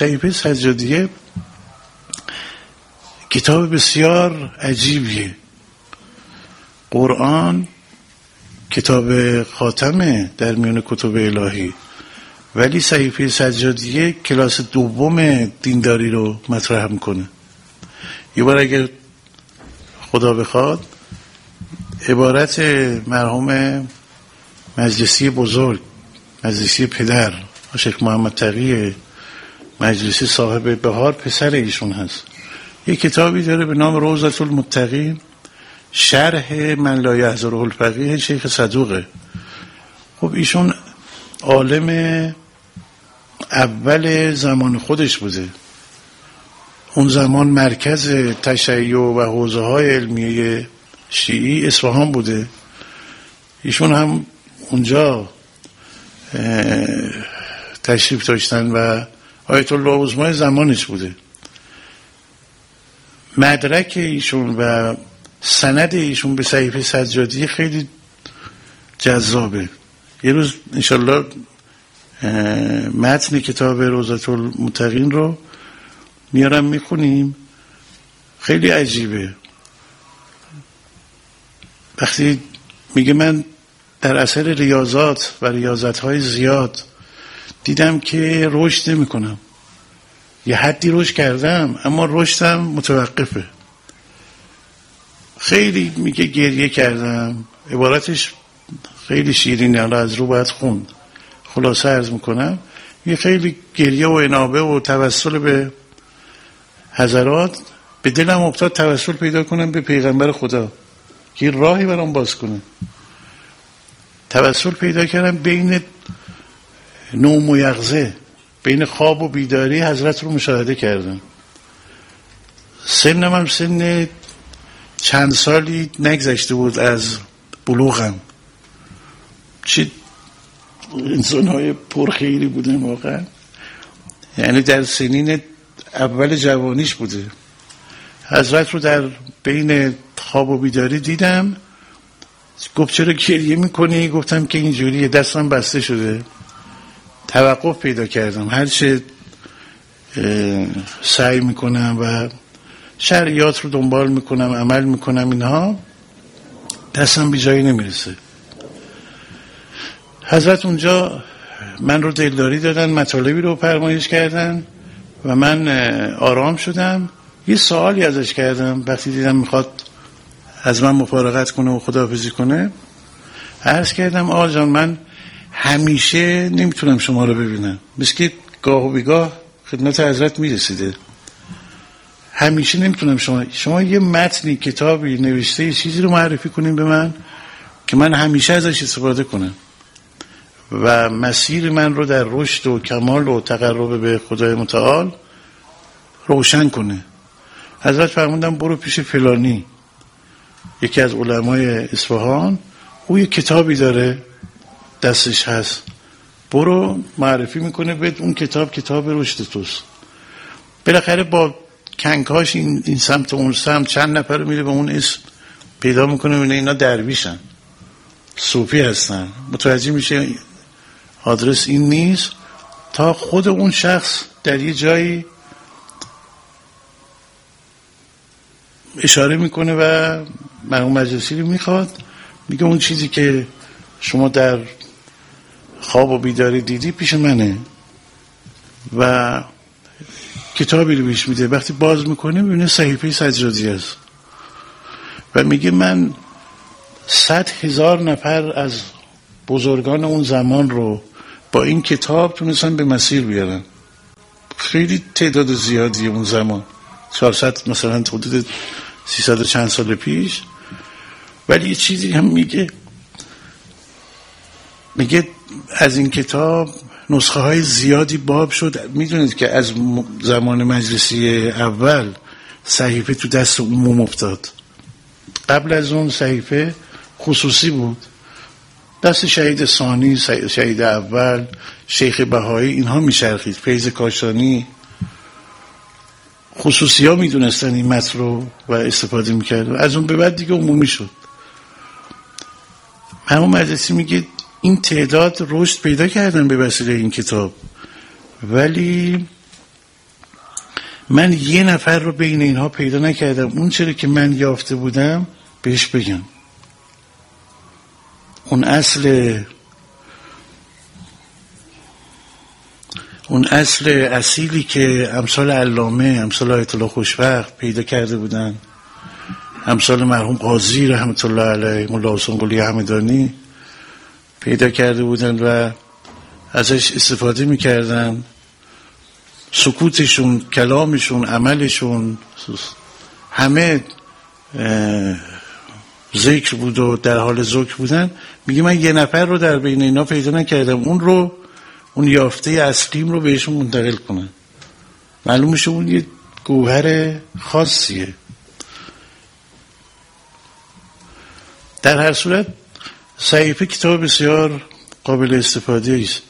صحیفه سجادیه کتاب بسیار عجیبیه. قرآن کتاب خاتمه در میان کتب الهی. ولی صحیفه سجادیه کلاس دوم دینداری رو مطرح می‌کنه. یه بار اگر خدا بخواد عبارت مرحوم مجلسی بزرگ مجلسی پدر شیخ محمد تقی مجلسی صاحب بهار پسر ایشون هست. یه کتابی داره به نام روزت المتقین شرح من لا یحضر الفقیه شیخ صدوقه. خب ایشون عالم اول زمان خودش بوده. اون زمان مرکز تشیع و حوزه های علمیه شیعی اصفهان بوده. ایشون هم اونجا تشریف داشتن و آیت الله عظمای زمانش بوده. مدرک ایشون و سند ایشون به صحیفه سجادی خیلی جذابه. یه روز انشالله متن کتاب روزت المتقین رو میارم می‌خونیم. خیلی عجیبه. وقتی میگه من در اثر ریاضات و ریاضت های زیاد دیدم که رشد نمی کنم یه حدی رشد کردم اما رشدم متوقفه. خیلی میگه گریه کردم. عبارتش خیلی شیرین حالا از رو باید خوند. خلاصه ارز می‌کنم یه خیلی گریه و انابه و توسل به حضرات به دلم افتاد توسل پیدا کنم به پیغمبر خدا. که راهی برام باز کنه. توسل پیدا کردم بین نوم و یغزه. بین خواب و بیداری حضرت رو مشاهده کردم. سنم هم سن چند سالی نگذشته بود از بلوغم. چی انسان های پرخیری بودن واقعا. یعنی در سنین اول جوانیش بوده. حضرت رو در بین خواب و بیداری دیدم. گفت چرا گریه می‌کنی؟ گفتم که اینجوری دستم بسته شده. توقف پیدا کردم. هرچه سعی می‌کنم و شریعات رو دنبال می‌کنم عمل می‌کنم اینها دستم بی جایی نمی‌رسه. حضرت اونجا من رو دلداری دادن مطالبی رو فرمایش کردن و من آرام شدم. یه سوالی ازش کردم. وقتی دیدم می‌خواد از من مفارقت کنه و خداحافظی کنه عرض کردم آقا جان من همیشه نمی‌تونم شما رو ببینم. مثل که گاه و بیگاه خدمت حضرت می‌رسیده. همیشه نمی‌تونم شما شما یه متنی کتابی نوشته یه چیزی رو معرفی کنیم به من که من همیشه ازش استفاده کنم. و مسیر من رو در رشد و کمال و تقرب به خدای متعال روشن کنه. حضرت فرموندم برو پیش فلانی. یکی از علمای اصفهان او یه کتابی داره. دستش هست. برو معرفی می‌کنه به اون کتاب کتاب رشد توست. بالاخره با کنکاش این, این سمت و اون سمت چند نفر میره به اون اسم پیدا می‌کنه می‌بینه اینا درویشن. صوفی هستن. متوجه میشه آدرس این نیست. تا خود اون شخص در یه جایی اشاره می‌کنه و مرحوم مجلسی رو می‌خواد. میگه اون چیزی که شما در خواب و بیداری دیدی پیش منه. و کتابی رو بیش میده. وقتی باز می‌کنه می‌بینه صحیفه سجادی است و میگه من صد هزار نفر از بزرگان اون زمان رو با این کتاب تونستن به مسیر بیارن. خیلی تعداد زیادی اون زمان. 400 مثلا حدود 300 چند سال پیش. ولی یه چیزی هم میگه میگه از این کتاب نسخه های زیادی باب شد. می‌دونید که از زمان مجلسی اول صحیفه تو دست عموم افتاد. قبل از اون صحیفه خصوصی بود. دست شهید ثانی شهید اول شیخ بهایی اینها میشرخید فیض کاشانی. خصوصی ها می‌دونستن این متن رو و استفاده می‌کرد از اون به بعد دیگه عمومی شد. همون مجلسی میگه این تعداد رشد پیدا کردن به وسیله این کتاب. ولی من یه نفر رو بین اینها پیدا نکردم. اون چرا که من یافته بودم بهش بگم. اون اصل اون اصل اصیلی که امثال علامه امثال آیت الله خوشبخت پیدا کرده بودن. امثال مرحوم قاضی رحمت الله علیه مولا حسین قلی حمدانی پیدا کرده بودن و ازش استفاده می‌کردن. سکوتشون کلامشون عملشون همه ذکر بود و در حال ذکر بودن. میگه من یه نفر رو در بین اینا پیدا نکردم. اون رو اون یافته اصلیم رو بهشون منتقل کنن. معلوم میشه اون یه گوهر خاصیه. در هر صورت صحیفه کتاب بسیار قابل استفاده است.